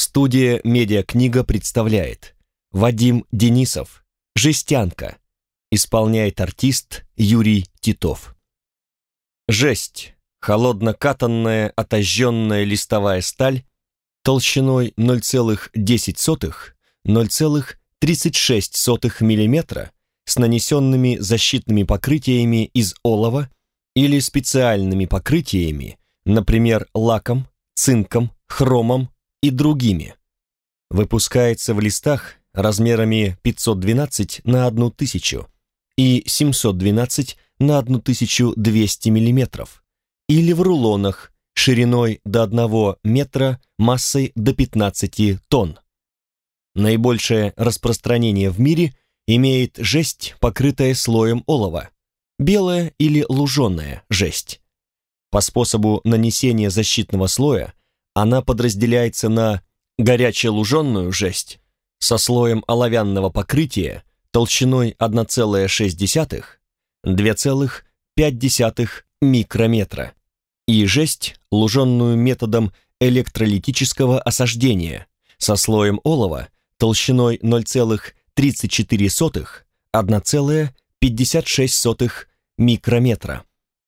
Студия «Медиакнига» представляет. Вадим Денисов. «Жестянка» Исполняет артист Юрий Титов. Жесть Холодно-катанная отожженная листовая сталь толщиной 0,10-0,36 мм с нанесенными защитными покрытиями из олова или специальными покрытиями, например, лаком, цинком, хромом и другими. Выпускается в листах размерами 512 на 1000 и 712 на 1200 мм или в рулонах шириной до 1 метра, массой до 15 тонн. Наибольшее распространение в мире имеет жесть, покрытая слоем олова, белая или луженая жесть. По способу нанесения защитного слоя она подразделяется на горячелуженную жесть со слоем оловянного покрытия толщиной 1,6-2,5 микрометра и жесть, луженную методом электролитического осаждения со слоем олова толщиной 0,34-1,56 микрометра.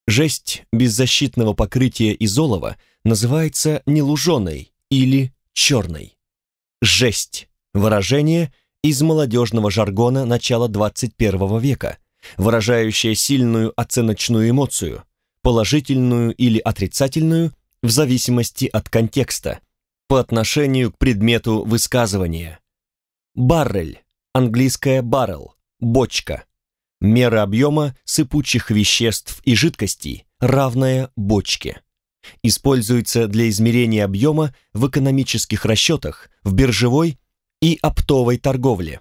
Жесть беззащитного покрытия из олова называется нелуженой или черной. Жесть – выражение из молодежного жаргона начала 21 века, выражающее сильную оценочную эмоцию, положительную или отрицательную, в зависимости от контекста, по отношению к предмету высказывания. Баррель, английское баррел, бочка, мера объема сыпучих веществ и жидкостей, равная бочке. Используется для измерения объема в экономических расчетах, в биржевой и оптовой торговле.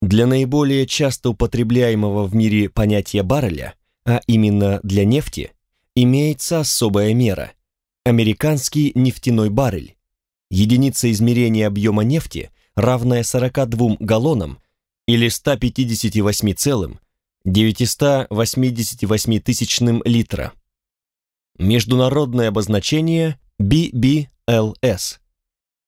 Для наиболее часто употребляемого в мире понятия барреля, а именно для нефти, имеется особая мера – американский нефтяной баррель. Единица измерения объема нефти, равная 42 галлонам или 158,988 тысячным литра. Международное обозначение BBLS.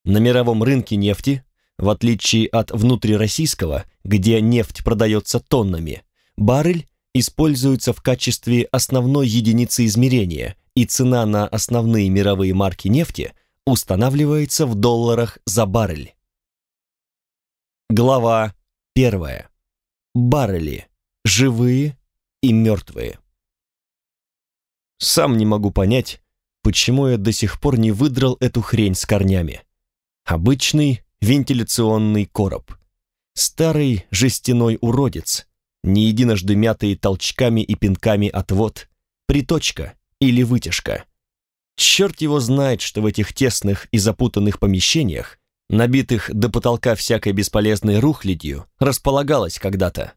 На мировом рынке нефти, в отличие от внутрироссийского, где нефть продается тоннами, баррель используется в качестве основной единицы измерения, и цена на основные мировые марки нефти устанавливается в долларах за баррель. Глава 1. Баррели. Живые и мертвые. Сам не могу понять, почему я до сих пор не выдрал эту хрень с корнями. Обычный вентиляционный короб. Старый жестяной уродец, не единожды мятые толчками и пинками отвод, приточка или вытяжка. Черт его знает, что в этих тесных и запутанных помещениях, набитых до потолка всякой бесполезной рухлядью, располагалась когда-то.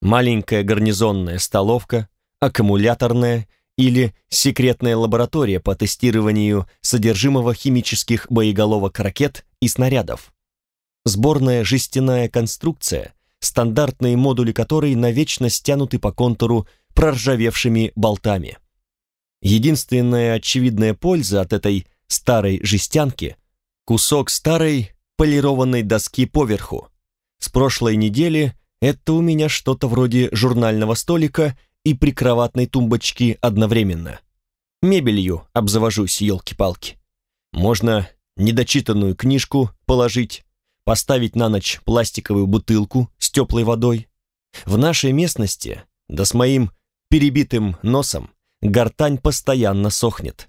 Маленькая гарнизонная столовка, аккумуляторная или секретная лаборатория по тестированию содержимого химических боеголовок ракет и снарядов. Сборная жестяная конструкция, стандартные модули которой навечно стянуты по контуру проржавевшими болтами. Единственная очевидная польза от этой старой жестянки – кусок старой полированной доски поверху. С прошлой недели это у меня что-то вроде журнального столика и прикроватной тумбочки одновременно. Мебелью обзавожусь, елки-палки. Можно недочитанную книжку положить, поставить на ночь пластиковую бутылку с теплой водой. В нашей местности, да с моим перебитым носом, гортань постоянно сохнет.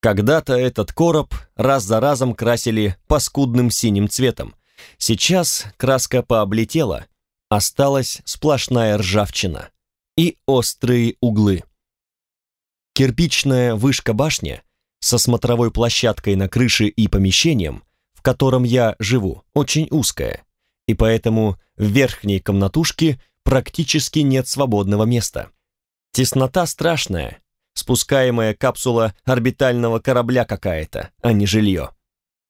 Когда-то этот короб раз за разом красили паскудным синим цветом. Сейчас краска пооблетела, осталась сплошная ржавчина и острые углы. Кирпичная вышка-башня со смотровой площадкой на крыше и помещением, в котором я живу, очень узкая, и поэтому в верхней комнатушке практически нет свободного места. Теснота страшная, спускаемая капсула орбитального корабля какая-то, а не жилье.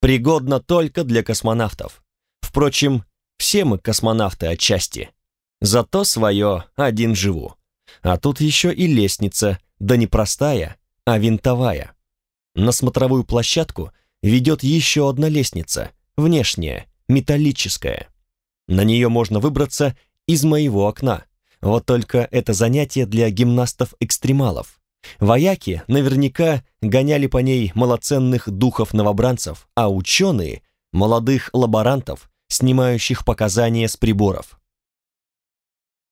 Пригодна только для космонавтов. Впрочем, все мы космонавты отчасти. Зато свое один живу. А тут еще и лестница, да не простая, а винтовая. На смотровую площадку ведет еще одна лестница, внешняя, металлическая. На нее можно выбраться из моего окна. Вот только это занятие для гимнастов-экстремалов. Вояки наверняка гоняли по ней малоценных духов-новобранцев, а ученые — молодых лаборантов, снимающих показания с приборов.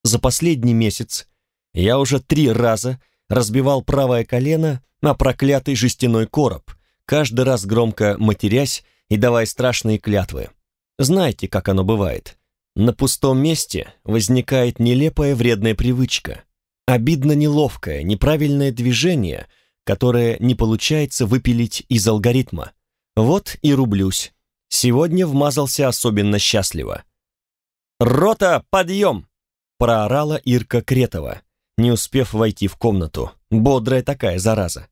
За последний месяц я уже три раза разбивал правое колено на проклятый жестяной короб, каждый раз громко матерясь и давая страшные клятвы. Знаете, как оно бывает. На пустом месте возникает нелепая вредная привычка. Обидно неловкое, неправильное движение, которое не получается выпилить из алгоритма. Вот и рублюсь. Сегодня вмазался особенно счастливо. «Рота, подъем!» — проорала Ирка Кретова, не успев войти в комнату. Бодрая такая зараза.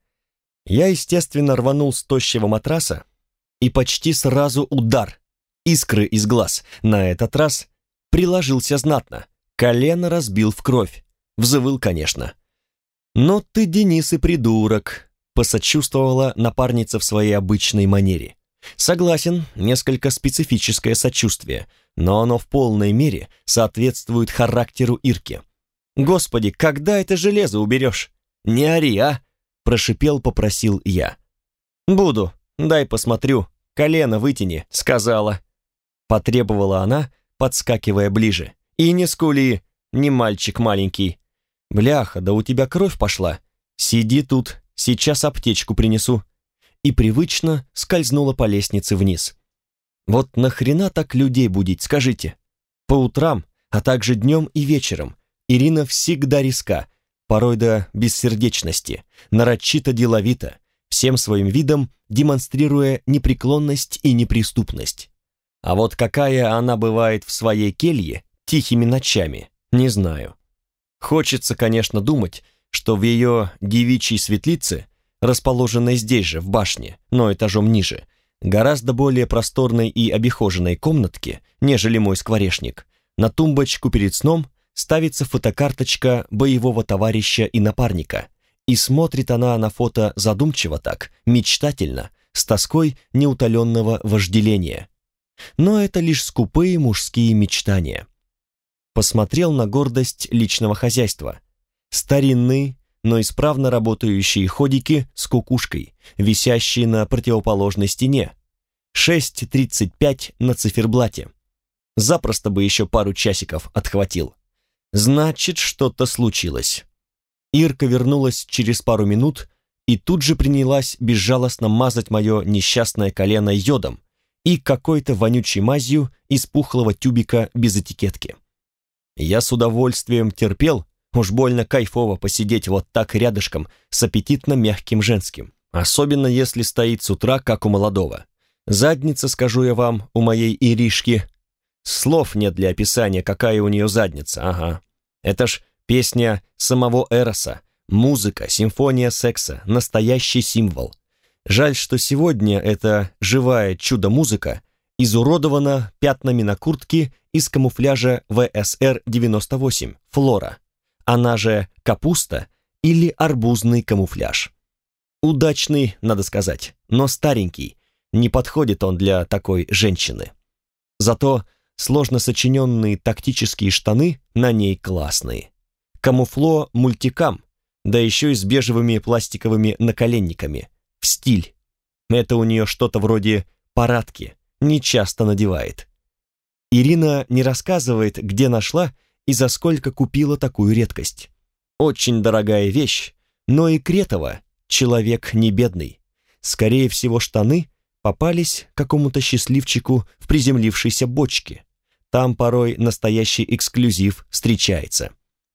Я, естественно, рванул с тощего матраса, и почти сразу удар. Искры из глаз. На этот раз приложился знатно. Колено разбил в кровь. Взвыл, конечно. «Но ты, Денис, и придурок», — посочувствовала напарница в своей обычной манере. Согласен, несколько специфическое сочувствие, но оно в полной мере соответствует характеру Ирки. «Господи, когда это железо уберешь?» «Не ори, а!» — прошипел, попросил я. «Буду, дай посмотрю, колено вытяни», — сказала. Потребовала она, подскакивая ближе. «И не скули, не мальчик маленький». «Бляха, да у тебя кровь пошла. Сиди тут, сейчас аптечку принесу» и привычно скользнула по лестнице вниз. Вот нахрена так людей будить, скажите? По утрам, а также днем и вечером Ирина всегда риска, порой до бессердечности, нарочито деловито, всем своим видом демонстрируя непреклонность и неприступность. А вот какая она бывает в своей келье тихими ночами, не знаю. Хочется, конечно, думать, что в ее девичьей светлице расположенной здесь же, в башне, но этажом ниже, гораздо более просторной и обихоженной комнатке, нежели мой скворечник, на тумбочку перед сном ставится фотокарточка боевого товарища и напарника, и смотрит она на фото задумчиво так, мечтательно, с тоской неутоленного вожделения. Но это лишь скупые мужские мечтания. Посмотрел на гордость личного хозяйства. Старинный, но исправно работающие ходики с кукушкой, висящие на противоположной стене. 6.35 на циферблате. Запросто бы еще пару часиков отхватил. Значит, что-то случилось. Ирка вернулась через пару минут и тут же принялась безжалостно мазать мое несчастное колено йодом и какой-то вонючей мазью из пухлого тюбика без этикетки. Я с удовольствием терпел, Уж больно кайфово посидеть вот так рядышком с аппетитно мягким женским. Особенно если стоит с утра, как у молодого. Задница, скажу я вам, у моей Иришки. Слов нет для описания, какая у нее задница, ага. Это ж песня самого Эроса. Музыка, симфония секса, настоящий символ. Жаль, что сегодня эта живая чудо-музыка изуродована пятнами на куртке из камуфляжа ВСР-98 «Флора» она же капуста или арбузный камуфляж. Удачный, надо сказать, но старенький, не подходит он для такой женщины. Зато сложно сочиненные тактические штаны на ней классные. Камуфло мультикам, да еще и с бежевыми пластиковыми наколенниками. В стиль. Это у нее что-то вроде парадки, не часто надевает. Ирина не рассказывает, где нашла и за сколько купила такую редкость. Очень дорогая вещь, но и Кретова человек не бедный. Скорее всего, штаны попались какому-то счастливчику в приземлившейся бочке. Там порой настоящий эксклюзив встречается.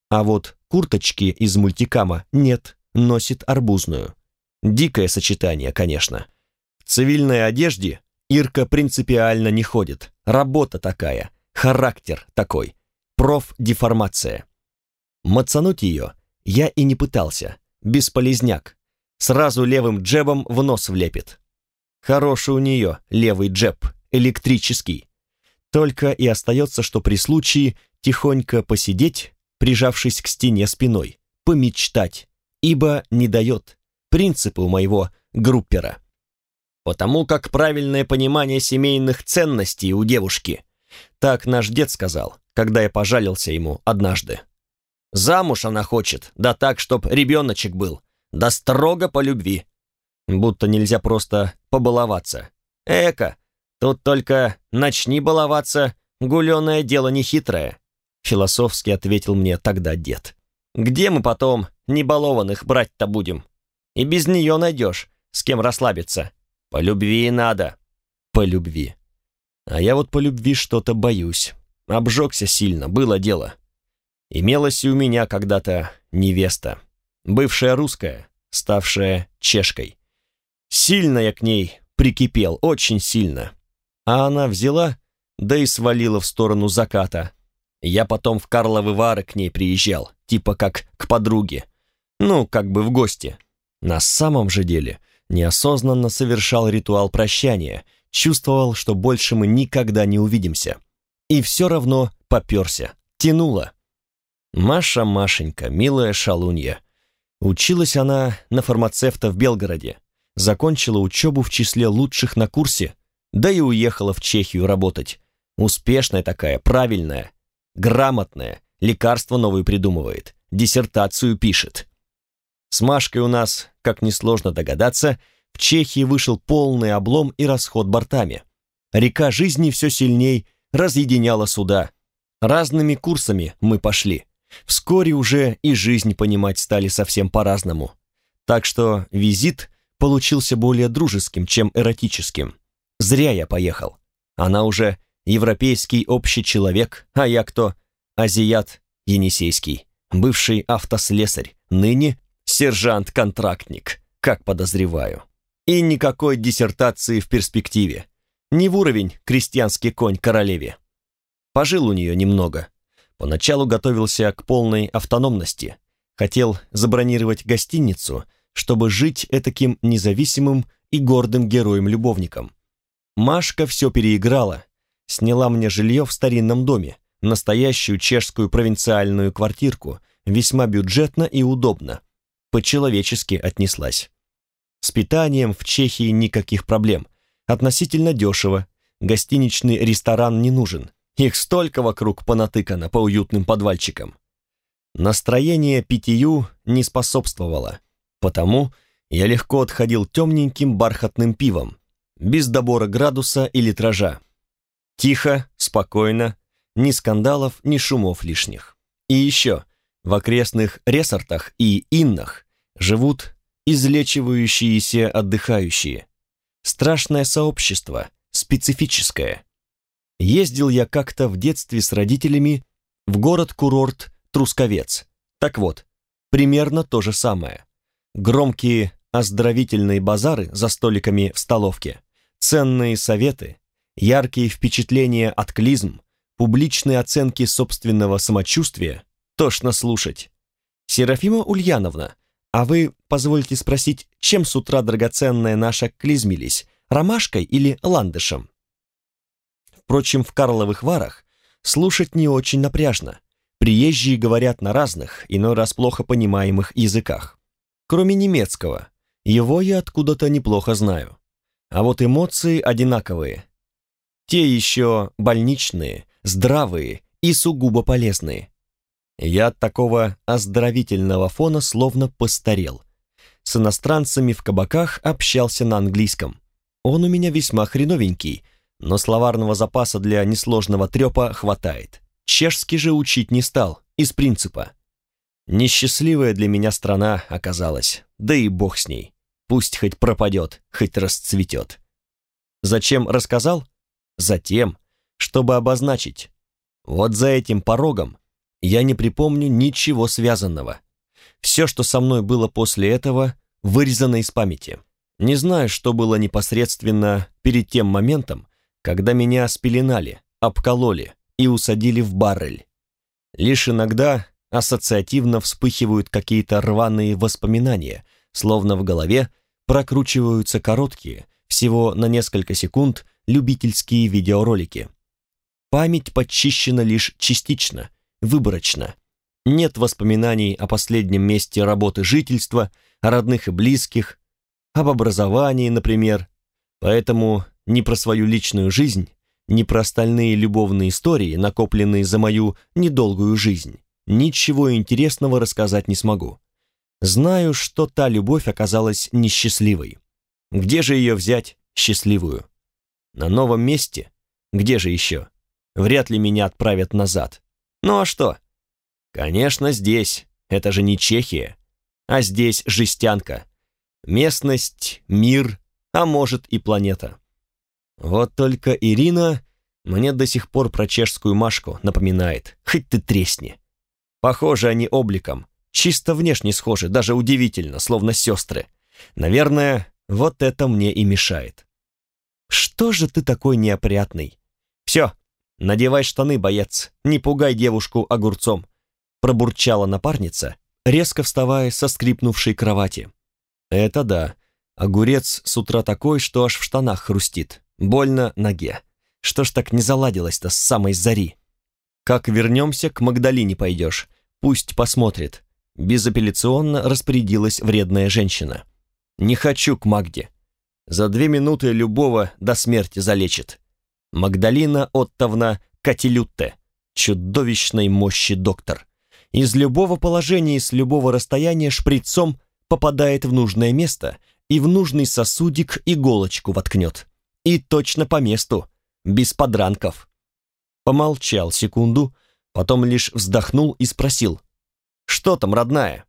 А вот курточки из мультикама нет, носит арбузную. Дикое сочетание, конечно. В цивильной одежде Ирка принципиально не ходит. Работа такая, характер такой профдеформация. Мацануть ее я и не пытался, бесполезняк. Сразу левым джебом в нос влепит. Хороший у нее левый джеб, электрический. Только и остается, что при случае тихонько посидеть, прижавшись к стене спиной, помечтать, ибо не дает принципы у моего группера. потому как правильное понимание семейных ценностей у девушки. Так наш дед сказал, когда я пожалился ему однажды. Замуж она хочет, да так, чтоб ребеночек был, да строго по любви. Будто нельзя просто побаловаться. Эка, тут только начни баловаться, гуленое дело нехитрое, философски ответил мне тогда дед. Где мы потом небалованных брать-то будем? И без нее найдешь, с кем расслабиться. По любви надо. По любви. А я вот по любви что-то боюсь. Обжегся сильно, было дело. Имелась и у меня когда-то невеста. Бывшая русская, ставшая чешкой. Сильно я к ней прикипел, очень сильно. А она взяла, да и свалила в сторону заката. Я потом в Карловы Вары к ней приезжал, типа как к подруге. Ну, как бы в гости. На самом же деле неосознанно совершал ритуал прощания, чувствовал, что больше мы никогда не увидимся. И все равно поперся, тянуло. Маша Машенька, милая шалунья. Училась она на фармацевта в Белгороде, закончила учебу в числе лучших на курсе, да и уехала в Чехию работать. Успешная такая, правильная, грамотная, лекарства новые придумывает, диссертацию пишет. С Машкой у нас, как несложно догадаться, в Чехии вышел полный облом и расход бортами. Река жизни все сильней разъединяла суда. Разными курсами мы пошли. Вскоре уже и жизнь понимать стали совсем по-разному. Так что визит получился более дружеским, чем эротическим. Зря я поехал. Она уже европейский общий человек, а я кто? Азиат Енисейский, бывший автослесарь, ныне сержант-контрактник, как подозреваю. И никакой диссертации в перспективе. Не в уровень крестьянский конь королеве. Пожил у нее немного. Поначалу готовился к полной автономности. Хотел забронировать гостиницу, чтобы жить этаким независимым и гордым героем-любовником. Машка все переиграла, сняла мне жилье в старинном доме, настоящую чешскую провинциальную квартирку, весьма бюджетно и удобно по-человечески отнеслась. С питанием в Чехии никаких проблем. Относительно дешево. Гостиничный ресторан не нужен. Их столько вокруг понатыкано по уютным подвальчикам. Настроение питью не способствовало. Потому я легко отходил темненьким бархатным пивом, без добора градуса и литража. Тихо, спокойно, ни скандалов, ни шумов лишних. И еще – в окрестных ресортах и иннах живут излечивающиеся отдыхающие. Страшное сообщество, специфическое. Ездил я как-то в детстве с родителями в город-курорт Трусковец. Так вот, примерно то же самое. Громкие оздоровительные базары за столиками в столовке, ценные советы, яркие впечатления от клизм, публичные оценки собственного самочувствия, Тошно слушать. Серафима Ульяновна, а вы, позвольте спросить, чем с утра драгоценная наша клизмились, ромашкой или ландышем? Впрочем, в Карловых Варах слушать не очень напряжно. Приезжие говорят на разных, иной раз плохо понимаемых языках. Кроме немецкого, его я откуда-то неплохо знаю. А вот эмоции одинаковые. Те еще больничные, здравые и сугубо полезные. Я от такого оздоровительного фона словно постарел. С иностранцами в кабаках общался на английском. Он у меня весьма хреновенький, но словарного запаса для несложного трепа хватает. Чешский же учить не стал, из принципа. Несчастливая для меня страна оказалась, да и бог с ней. Пусть хоть пропадет, хоть расцветет. Зачем рассказал? Затем, чтобы обозначить. Вот за этим порогом я не припомню ничего связанного. Все, что со мной было после этого, вырезано из памяти. Не знаю, что было непосредственно перед тем моментом, когда меня спеленали, обкололи и усадили в баррель. Лишь иногда ассоциативно вспыхивают какие-то рваные воспоминания, словно в голове прокручиваются короткие, всего на несколько секунд, любительские видеоролики. Память подчищена лишь частично, выборочно. Нет воспоминаний о последнем месте работы жительства, о родных и близких, об образовании, например. Поэтому ни про свою личную жизнь, ни про остальные любовные истории, накопленные за мою недолгую жизнь, ничего интересного рассказать не смогу. Знаю, что та любовь оказалась несчастливой. Где же ее взять, счастливую? На новом месте? Где же еще? Вряд ли меня отправят назад. Ну а что? Конечно, здесь. Это же не Чехия. А здесь жестянка. Местность, мир, а может и планета. Вот только Ирина мне до сих пор про чешскую Машку напоминает. Хоть ты тресни. Похожи они обликом. Чисто внешне схожи, даже удивительно, словно сестры. Наверное, вот это мне и мешает. Что же ты такой неопрятный? Все, надевай штаны, боец, не пугай девушку огурцом. Пробурчала напарница, резко вставая со скрипнувшей кровати. Это да, огурец с утра такой, что аж в штанах хрустит. Больно ноге. Что ж так не заладилось-то с самой зари? Как вернемся, к Магдалине пойдешь. Пусть посмотрит. Безапелляционно распорядилась вредная женщина. Не хочу к Магде. За две минуты любого до смерти залечит. Магдалина Оттовна Катилютте, чудовищной мощи доктор. Из любого положения и с любого расстояния шприцом попадает в нужное место и в нужный сосудик иголочку воткнет. И точно по месту, без подранков. Помолчал секунду, потом лишь вздохнул и спросил. «Что там, родная?»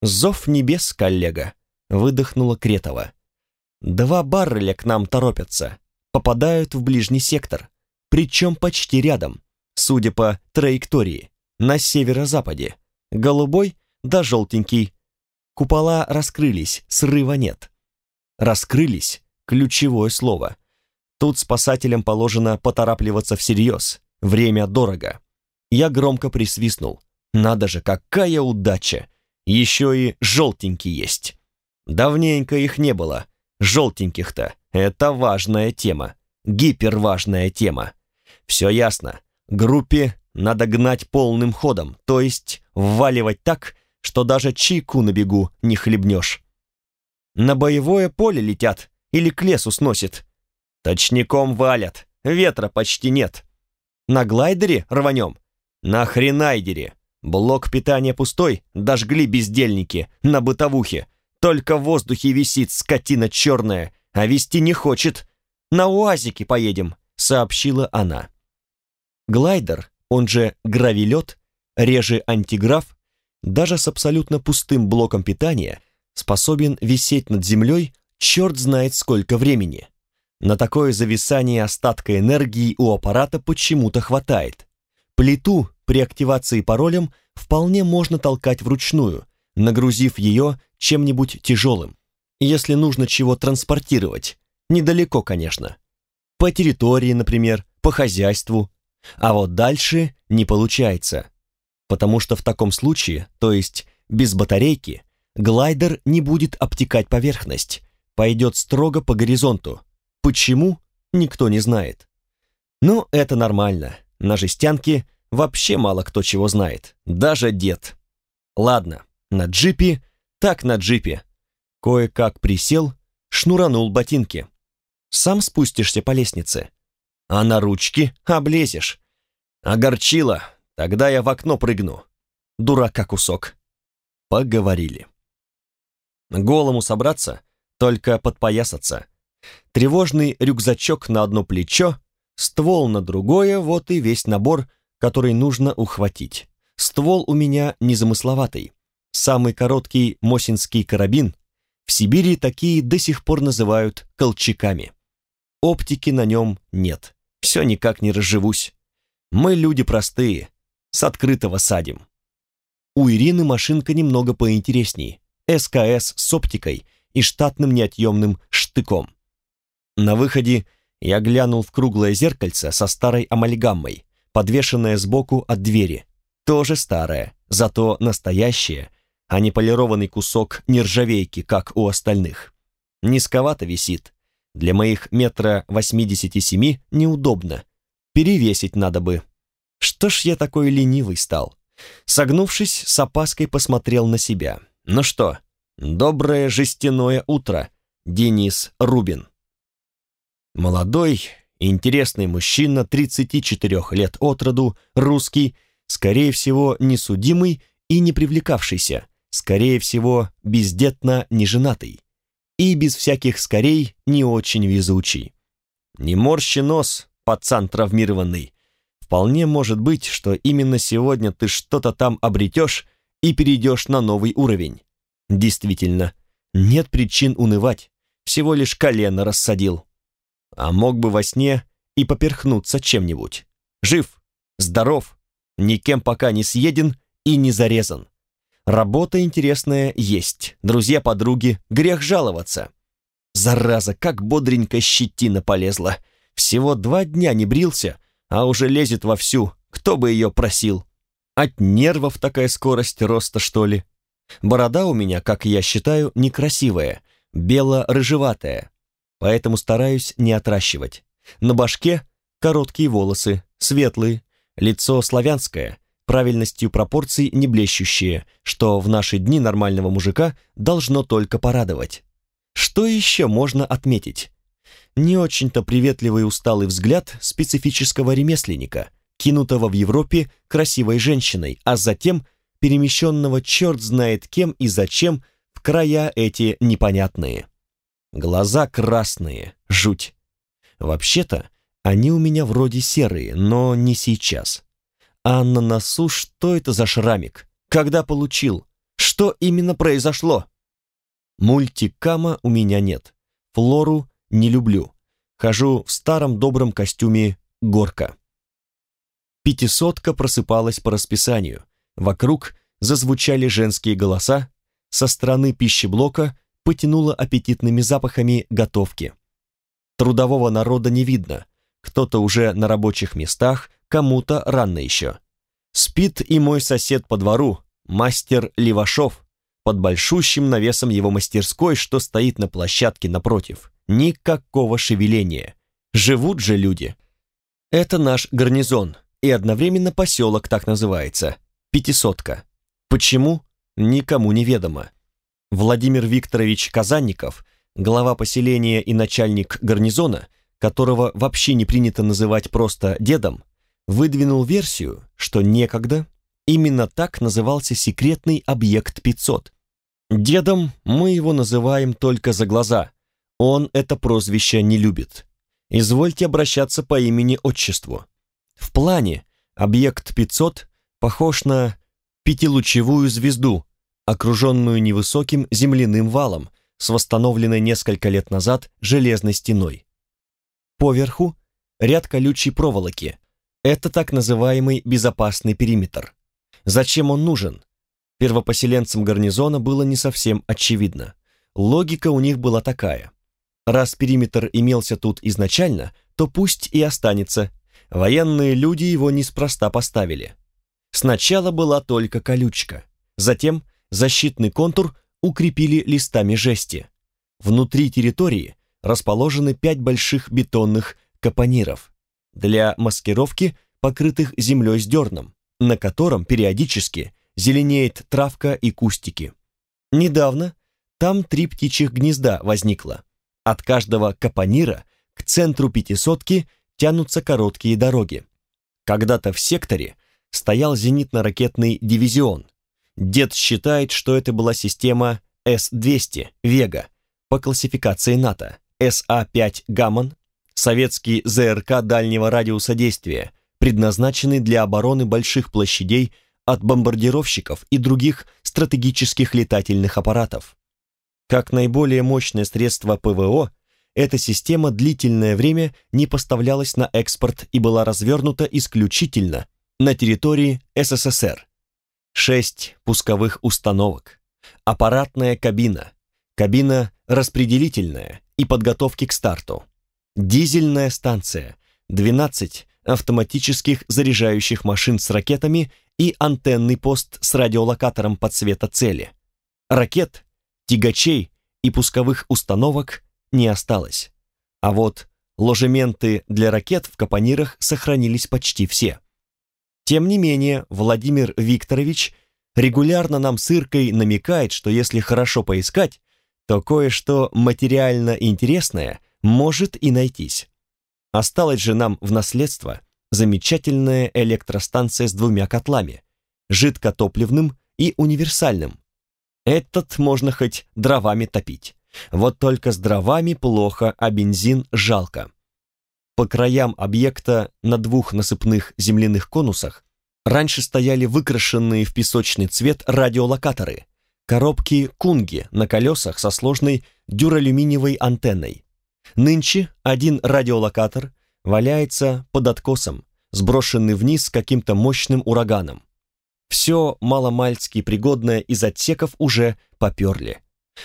«Зов небес, коллега», — выдохнула Кретова. Два барреля к нам торопятся, попадают в ближний сектор, причем почти рядом, судя по траектории, на северо-западе. Голубой да желтенький. Купола раскрылись, срыва нет. Раскрылись – ключевое слово. Тут спасателям положено поторапливаться всерьез, время дорого. Я громко присвистнул. Надо же, какая удача! Еще и желтенький есть. Давненько их не было, Желтеньких-то. Это важная тема. Гиперважная тема. Все ясно. Группе надо гнать полным ходом, то есть вваливать так, что даже чайку на бегу не хлебнешь. На боевое поле летят или к лесу сносит. Точником валят, ветра почти нет. На глайдере рванем? На хренайдере. Блок питания пустой, дожгли бездельники на бытовухе. Только в воздухе висит скотина черная, а вести не хочет. На УАЗике поедем», — сообщила она. Глайдер, он же гравилет, реже антиграф, даже с абсолютно пустым блоком питания, способен висеть над землей черт знает сколько времени. На такое зависание остатка энергии у аппарата почему-то хватает. Плиту при активации паролем вполне можно толкать вручную, нагрузив ее чем-нибудь тяжелым, если нужно чего транспортировать, недалеко, конечно. По территории, например, по хозяйству. А вот дальше не получается, потому что в таком случае, то есть без батарейки, глайдер не будет обтекать поверхность, пойдет строго по горизонту. Почему, никто не знает. Но это нормально, на жестянке вообще мало кто чего знает, даже дед. Ладно, на джипе, так на джипе. Кое-как присел, шнуранул ботинки. Сам спустишься по лестнице. А на ручки облезешь. Огорчило, тогда я в окно прыгну. Дурака кусок. Поговорили. Голому собраться, только подпоясаться. Тревожный рюкзачок на одно плечо, ствол на другое, вот и весь набор, который нужно ухватить. Ствол у меня незамысловатый, самый короткий Мосинский карабин, в Сибири такие до сих пор называют колчаками. Оптики на нем нет, все никак не разживусь. Мы люди простые, с открытого садим. У Ирины машинка немного поинтересней, СКС с оптикой и штатным неотъемным штыком. На выходе я глянул в круглое зеркальце со старой амальгаммой, подвешенное сбоку от двери. Тоже старое, зато настоящее а не полированный кусок нержавейки, как у остальных. Низковато висит. Для моих метра восьмидесяти семи неудобно. Перевесить надо бы. Что ж я такой ленивый стал? Согнувшись, с опаской посмотрел на себя. Ну что, доброе жестяное утро, Денис Рубин. Молодой, интересный мужчина 34 лет от роду, русский, скорее всего, несудимый и не привлекавшийся, скорее всего, бездетно неженатый и без всяких скорей не очень везучий. Не морщи нос, пацан травмированный. Вполне может быть, что именно сегодня ты что-то там обретешь и перейдешь на новый уровень. Действительно, нет причин унывать, всего лишь колено рассадил. А мог бы во сне и поперхнуться чем-нибудь. Жив, здоров, никем пока не съеден и не зарезан. Работа интересная есть, друзья-подруги, грех жаловаться. Зараза, как бодренько щетина полезла. Всего два дня не брился, а уже лезет вовсю, кто бы ее просил. От нервов такая скорость роста, что ли? Борода у меня, как я считаю, некрасивая, бело-рыжеватая, поэтому стараюсь не отращивать. На башке короткие волосы, светлые, лицо славянское, правильностью пропорций не блещущие, что в наши дни нормального мужика должно только порадовать. Что еще можно отметить? Не очень-то приветливый усталый взгляд специфического ремесленника, кинутого в Европе красивой женщиной, а затем перемещенного черт знает кем и зачем в края эти непонятные. Глаза красные, жуть. Вообще-то, они у меня вроде серые, но не сейчас. А на носу что это за шрамик? Когда получил? Что именно произошло? Мультикама у меня нет. Флору не люблю. Хожу в старом добром костюме горка. Пятисотка просыпалась по расписанию. Вокруг зазвучали женские голоса. Со стороны пищеблока потянуло аппетитными запахами готовки. Трудового народа не видно. Кто-то уже на рабочих местах, кому-то рано еще. Спит и мой сосед по двору, мастер Левашов, под большущим навесом его мастерской, что стоит на площадке напротив. Никакого шевеления. Живут же люди. Это наш гарнизон, и одновременно поселок так называется. Пятисотка. Почему? Никому не ведомо. Владимир Викторович Казанников, глава поселения и начальник гарнизона, которого вообще не принято называть просто дедом, выдвинул версию, что некогда именно так назывался секретный объект 500. Дедом мы его называем только за глаза. Он это прозвище не любит. Извольте обращаться по имени-отчеству. В плане объект 500 похож на пятилучевую звезду, окруженную невысоким земляным валом с восстановленной несколько лет назад железной стеной. Поверху ряд колючей проволоки, это так называемый безопасный периметр. Зачем он нужен? Первопоселенцам гарнизона было не совсем очевидно. Логика у них была такая. Раз периметр имелся тут изначально, то пусть и останется. Военные люди его неспроста поставили. Сначала была только колючка. Затем защитный контур укрепили листами жести. Внутри территории расположены пять больших бетонных капониров для маскировки покрытых землей с дерном, на котором периодически зеленеет травка и кустики. Недавно там три птичьих гнезда возникло. От каждого капонира к центру пятисотки тянутся короткие дороги. Когда-то в секторе стоял зенитно-ракетный дивизион. Дед считает, что это была система С-200 «Вега» по классификации НАТО, СА-5 «Гаммон» советский ЗРК дальнего радиуса действия, предназначенный для обороны больших площадей от бомбардировщиков и других стратегических летательных аппаратов. Как наиболее мощное средство ПВО, эта система длительное время не поставлялась на экспорт и была развернута исключительно на территории СССР. Шесть пусковых установок, аппаратная кабина, кабина распределительная и подготовки к старту, Дизельная станция, 12 автоматических заряжающих машин с ракетами и антенный пост с радиолокатором подсвета цели. Ракет, тягачей и пусковых установок не осталось. А вот ложементы для ракет в капонирах сохранились почти все. Тем не менее, Владимир Викторович регулярно нам с Иркой намекает, что если хорошо поискать, то кое-что материально интересное может и найтись. Осталось же нам в наследство замечательная электростанция с двумя котлами, жидкотопливным и универсальным. Этот можно хоть дровами топить. Вот только с дровами плохо, а бензин жалко. По краям объекта на двух насыпных земляных конусах раньше стояли выкрашенные в песочный цвет радиолокаторы, коробки кунги на колесах со сложной дюралюминиевой антенной. Нынче один радиолокатор валяется под откосом, сброшенный вниз каким-то мощным ураганом. Все маломальски пригодное из отсеков уже поперли.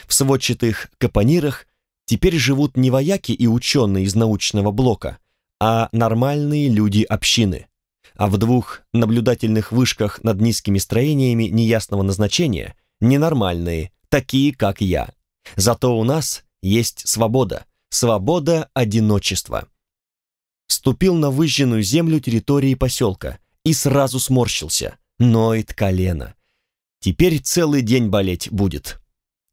В сводчатых капонирах теперь живут не вояки и ученые из научного блока, а нормальные люди общины. А в двух наблюдательных вышках над низкими строениями неясного назначения ненормальные, такие как я. Зато у нас есть свобода, свобода одиночества. Ступил на выжженную землю территории поселка и сразу сморщился. Ноет колено. Теперь целый день болеть будет.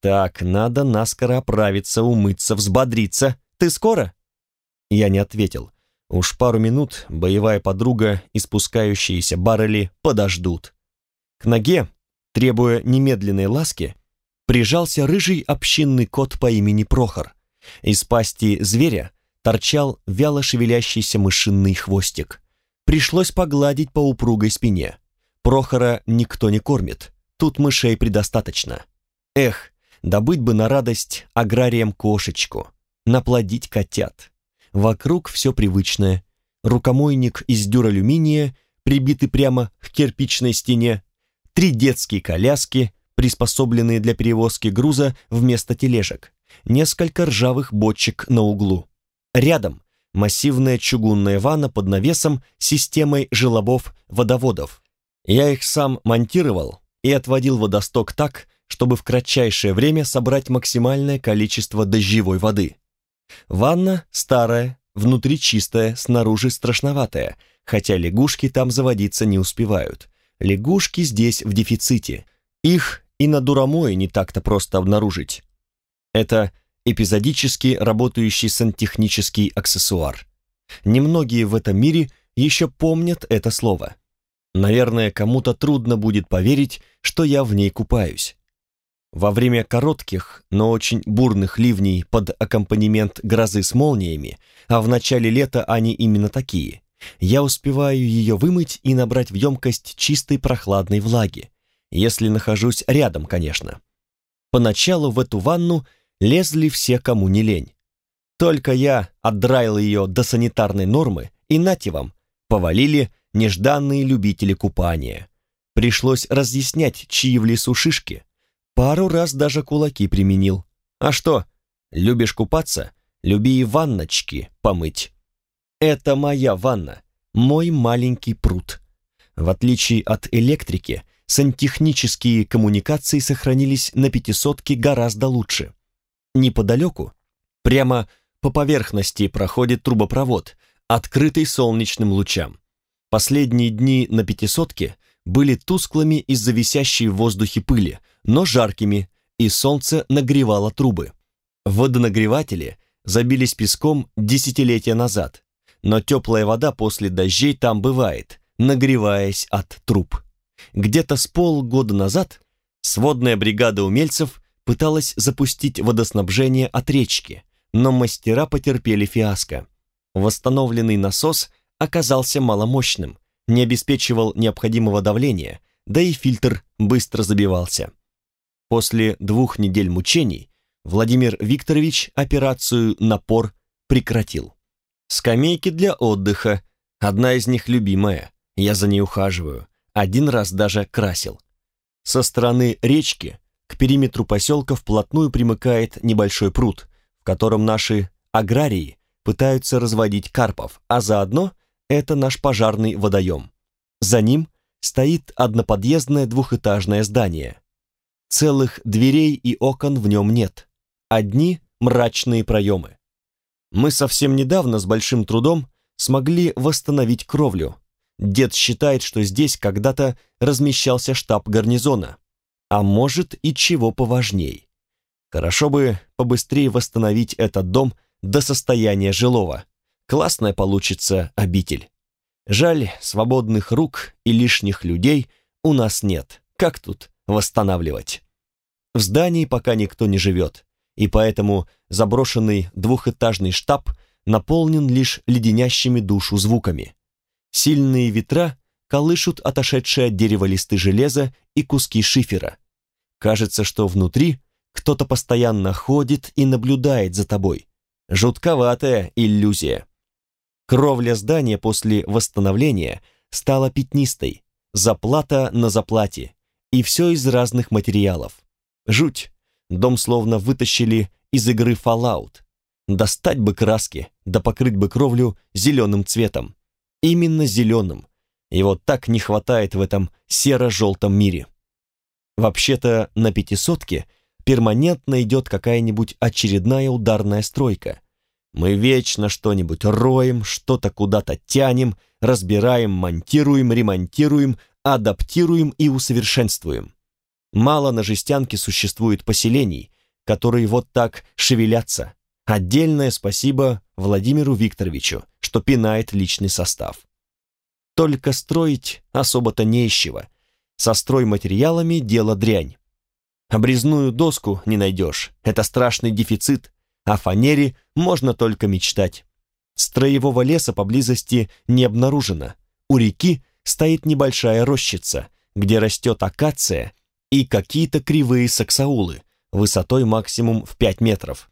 Так, надо наскоро оправиться, умыться, взбодриться. Ты скоро? Я не ответил. Уж пару минут боевая подруга и спускающиеся баррели подождут. К ноге, требуя немедленной ласки, прижался рыжий общинный кот по имени Прохор. Из пасти зверя торчал вяло шевелящийся мышиный хвостик. Пришлось погладить по упругой спине. Прохора никто не кормит, тут мышей предостаточно. Эх, добыть бы на радость аграриям кошечку, наплодить котят. Вокруг все привычное. Рукомойник из дюралюминия, прибитый прямо к кирпичной стене, три детские коляски, приспособленные для перевозки груза вместо тележек, несколько ржавых бочек на углу. Рядом массивная чугунная ванна под навесом системой желобов-водоводов. Я их сам монтировал и отводил водосток так, чтобы в кратчайшее время собрать максимальное количество дождевой воды. Ванна старая, внутри чистая, снаружи страшноватая, хотя лягушки там заводиться не успевают. Лягушки здесь в дефиците. Их и на Дурамое не так-то просто обнаружить. Это эпизодически работающий сантехнический аксессуар. Немногие в этом мире еще помнят это слово. Наверное, кому-то трудно будет поверить, что я в ней купаюсь. Во время коротких, но очень бурных ливней под аккомпанемент грозы с молниями, а в начале лета они именно такие, я успеваю ее вымыть и набрать в емкость чистой прохладной влаги, если нахожусь рядом, конечно. Поначалу в эту ванну лезли все, кому не лень. Только я отдраил ее до санитарной нормы, и нате вам, повалили нежданные любители купания. Пришлось разъяснять, чьи в лесу шишки. Пару раз даже кулаки применил. А что, любишь купаться? Люби и ванночки помыть. Это моя ванна, мой маленький пруд. В отличие от электрики, сантехнические коммуникации сохранились на пятисотке гораздо лучше. Неподалеку, прямо по поверхности проходит трубопровод, открытый солнечным лучам. Последние дни на пятисотке были тусклыми из-за висящей в воздухе пыли, но жаркими, и солнце нагревало трубы. Водонагреватели забились песком десятилетия назад, но теплая вода после дождей там бывает, нагреваясь от труб. Где-то с полгода назад сводная бригада умельцев пыталась запустить водоснабжение от речки, но мастера потерпели фиаско. Восстановленный насос оказался маломощным, не обеспечивал необходимого давления, да и фильтр быстро забивался. После двух недель мучений Владимир Викторович операцию «Напор» прекратил. Скамейки для отдыха, одна из них любимая, я за ней ухаживаю, один раз даже красил. Со стороны речки к периметру поселка вплотную примыкает небольшой пруд, в котором наши аграрии пытаются разводить карпов, а заодно это наш пожарный водоем. За ним стоит одноподъездное двухэтажное здание. Целых дверей и окон в нем нет. Одни мрачные проемы. Мы совсем недавно с большим трудом смогли восстановить кровлю. Дед считает, что здесь когда-то размещался штаб гарнизона а может и чего поважней. Хорошо бы побыстрее восстановить этот дом до состояния жилого. Классная получится обитель. Жаль, свободных рук и лишних людей у нас нет. Как тут восстанавливать? В здании пока никто не живет, и поэтому заброшенный двухэтажный штаб наполнен лишь леденящими душу звуками. Сильные ветра колышут отошедшие от дерева листы железа и куски шифера. Кажется, что внутри кто-то постоянно ходит и наблюдает за тобой. Жутковатая иллюзия. Кровля здания после восстановления стала пятнистой, заплата на заплате, и все из разных материалов. Жуть. Дом словно вытащили из игры Fallout. Достать бы краски, да покрыть бы кровлю зеленым цветом. Именно зеленым. Его так не хватает в этом серо-желтом мире. Вообще-то на пятисотке перманентно идет какая-нибудь очередная ударная стройка – мы вечно что-нибудь роем, что-то куда-то тянем, разбираем, монтируем, ремонтируем, адаптируем и усовершенствуем. Мало на жестянке существует поселений, которые вот так шевелятся. Отдельное спасибо Владимиру Викторовичу, что пинает личный состав. Только строить особо-то не из чего. Со стройматериалами дело дрянь. Обрезную доску не найдешь, это страшный дефицит, о фанере можно только мечтать. Строевого леса поблизости не обнаружено. У реки стоит небольшая рощица, где растет акация и какие-то кривые саксаулы, высотой максимум в 5 метров.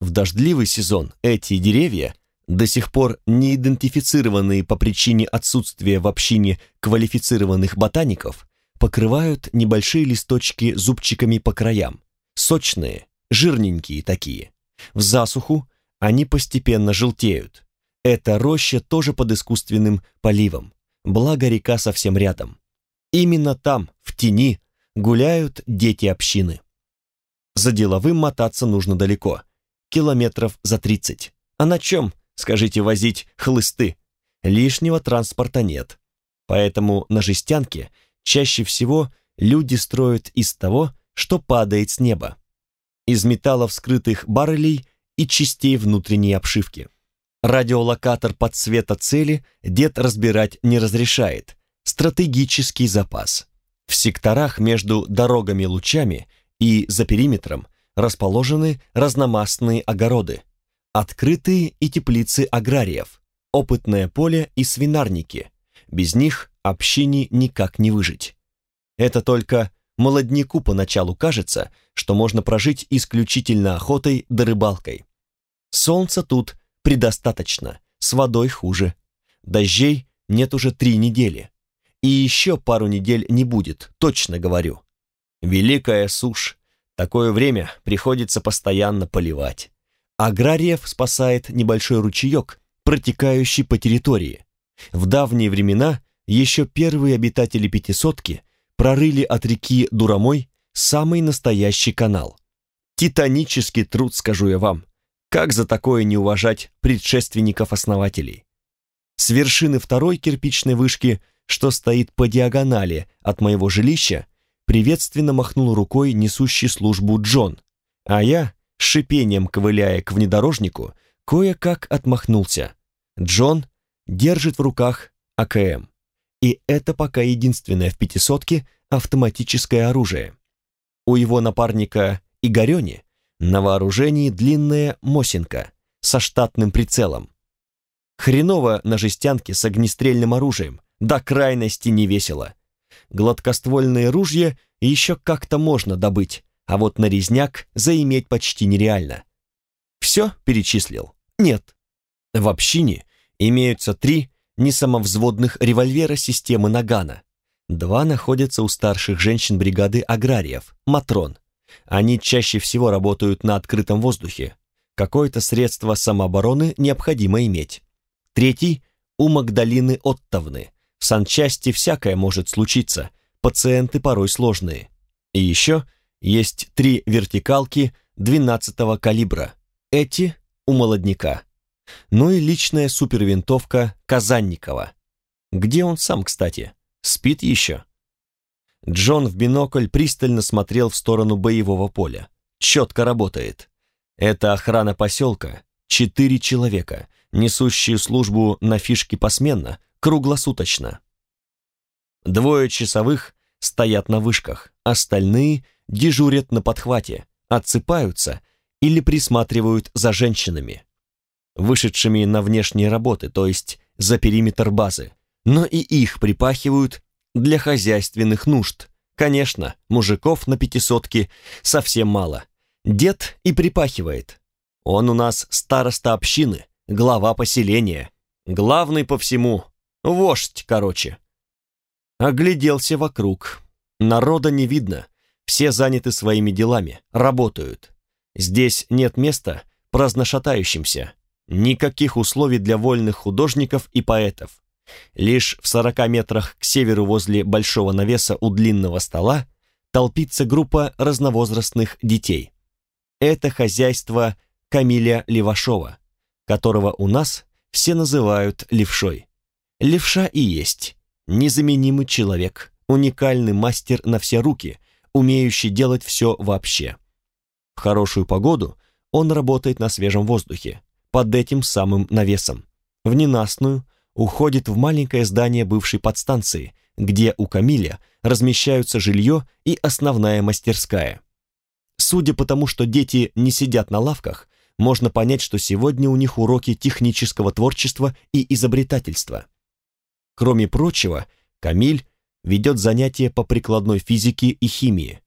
В дождливый сезон эти деревья, до сих пор не идентифицированные по причине отсутствия в общине квалифицированных ботаников, покрывают небольшие листочки зубчиками по краям, сочные, жирненькие такие. В засуху они постепенно желтеют. Эта роща тоже под искусственным поливом, благо река совсем рядом. Именно там, в тени, гуляют дети общины. За деловым мотаться нужно далеко, километров за 30. А на чем, скажите, возить хлысты? Лишнего транспорта нет. Поэтому на жестянке чаще всего люди строят из того, что падает с неба из металла вскрытых баррелей и частей внутренней обшивки. Радиолокатор под цвета цели дед разбирать не разрешает. Стратегический запас. В секторах между дорогами-лучами и за периметром расположены разномастные огороды, открытые и теплицы аграриев, опытное поле и свинарники. Без них общине никак не выжить. Это только молодняку поначалу кажется, что можно прожить исключительно охотой да рыбалкой. Солнца тут предостаточно, с водой хуже. Дождей нет уже три недели. И еще пару недель не будет, точно говорю. Великая сушь. Такое время приходится постоянно поливать. Аграриев спасает небольшой ручеек, протекающий по территории. В давние времена еще первые обитатели Пятисотки – прорыли от реки Дурамой самый настоящий канал. Титанический труд, скажу я вам. Как за такое не уважать предшественников-основателей? С вершины второй кирпичной вышки, что стоит по диагонали от моего жилища, приветственно махнул рукой несущий службу Джон, а я, с шипением ковыляя к внедорожнику, кое-как отмахнулся. Джон держит в руках АКМ. И это пока единственное в пятисотке автоматическое оружие. У его напарника Игорёни на вооружении длинная Мосинка со штатным прицелом. Хреново на жестянке с огнестрельным оружием, до крайности не весело. Гладкоствольные ружья еще как-то можно добыть, а вот нарезняк заиметь почти нереально. Все перечислил? Нет. В общине имеются три несамовзводных револьвера системы Нагана. Два находятся у старших женщин бригады аграриев, Матрон. Они чаще всего работают на открытом воздухе. Какое-то средство самообороны необходимо иметь. Третий – у Магдалины Оттовны. В санчасти всякое может случиться, пациенты порой сложные. И еще есть три вертикалки 12-го калибра. Эти – у молодняка ну и личная супервинтовка Казанникова. Где он сам, кстати? Спит еще? Джон в бинокль пристально смотрел в сторону боевого поля. Четко работает. Это охрана поселка, четыре человека, несущие службу на фишке посменно, круглосуточно. Двое часовых стоят на вышках, остальные дежурят на подхвате, отсыпаются или присматривают за женщинами, вышедшими на внешние работы, то есть за периметр базы, но и их припахивают для хозяйственных нужд. Конечно, мужиков на пятисотке совсем мало. Дед и припахивает. Он у нас староста общины, глава поселения, главный по всему, вождь, короче. Огляделся вокруг. Народа не видно, все заняты своими делами, работают. Здесь нет места праздношатающимся, никаких условий для вольных художников и поэтов. Лишь в 40 метрах к северу возле большого навеса у длинного стола толпится группа разновозрастных детей. Это хозяйство Камиля Левашова, которого у нас все называют левшой. Левша и есть незаменимый человек, уникальный мастер на все руки, умеющий делать все вообще. В хорошую погоду он работает на свежем воздухе, под этим самым навесом. В ненастную уходит в маленькое здание бывшей подстанции, где у Камиля размещаются жилье и основная мастерская. Судя по тому, что дети не сидят на лавках, можно понять, что сегодня у них уроки технического творчества и изобретательства. Кроме прочего, Камиль ведет занятия по прикладной физике и химии.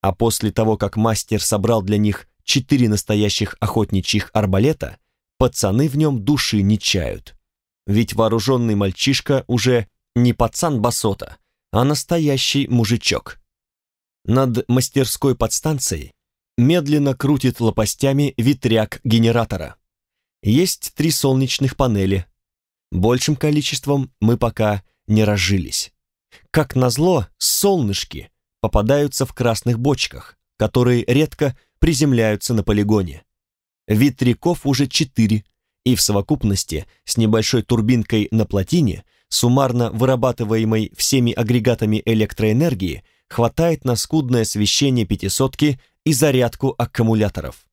А после того, как мастер собрал для них четыре настоящих охотничьих арбалета, пацаны в нем души не чают. Ведь вооруженный мальчишка уже не пацан басота, а настоящий мужичок. Над мастерской подстанцией медленно крутит лопастями ветряк генератора. Есть три солнечных панели. Большим количеством мы пока не разжились. Как назло, солнышки попадаются в красных бочках, которые редко приземляются на полигоне. Ветряков уже четыре, и в совокупности с небольшой турбинкой на плотине, суммарно вырабатываемой всеми агрегатами электроэнергии, хватает на скудное освещение пятисотки и зарядку аккумуляторов.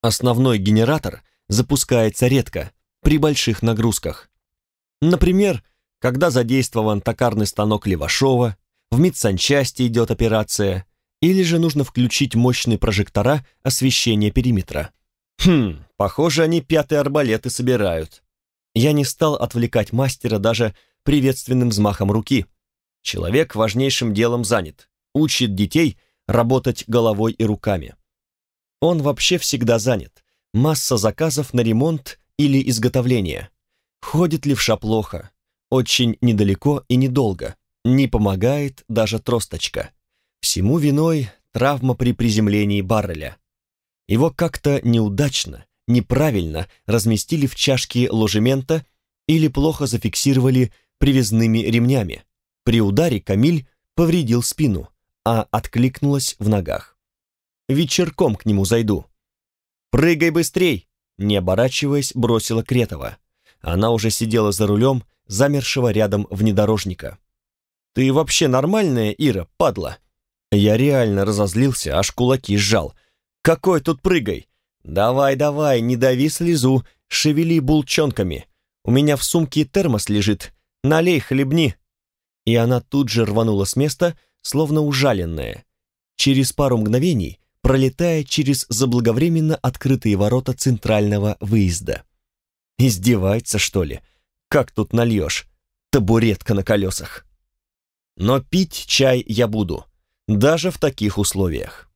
Основной генератор запускается редко, при больших нагрузках. Например, когда задействован токарный станок Левашова, в медсанчасти идет операция, или же нужно включить мощные прожектора освещения периметра. Хм, похоже, они пятые арбалеты собирают. Я не стал отвлекать мастера даже приветственным взмахом руки. Человек важнейшим делом занят, учит детей работать головой и руками. Он вообще всегда занят. Масса заказов на ремонт или изготовление. Ходит левша плохо, очень недалеко и недолго. Не помогает даже тросточка. Всему виной травма при приземлении барреля. Его как-то неудачно, неправильно разместили в чашке ложемента или плохо зафиксировали привязными ремнями. При ударе Камиль повредил спину, а откликнулась в ногах. Вечерком к нему зайду. «Прыгай быстрей!» Не оборачиваясь, бросила Кретова. Она уже сидела за рулем замершего рядом внедорожника. «Ты вообще нормальная, Ира, падла?» Я реально разозлился, аж кулаки сжал. «Какой тут прыгай? Давай, давай, не дави слезу, шевели булчонками. У меня в сумке термос лежит, налей, хлебни». И она тут же рванула с места, словно ужаленная. Через пару мгновений пролетая через заблаговременно открытые ворота центрального выезда. Издевается, что ли? Как тут нальешь? Табуретка на колесах. Но пить чай я буду, даже в таких условиях.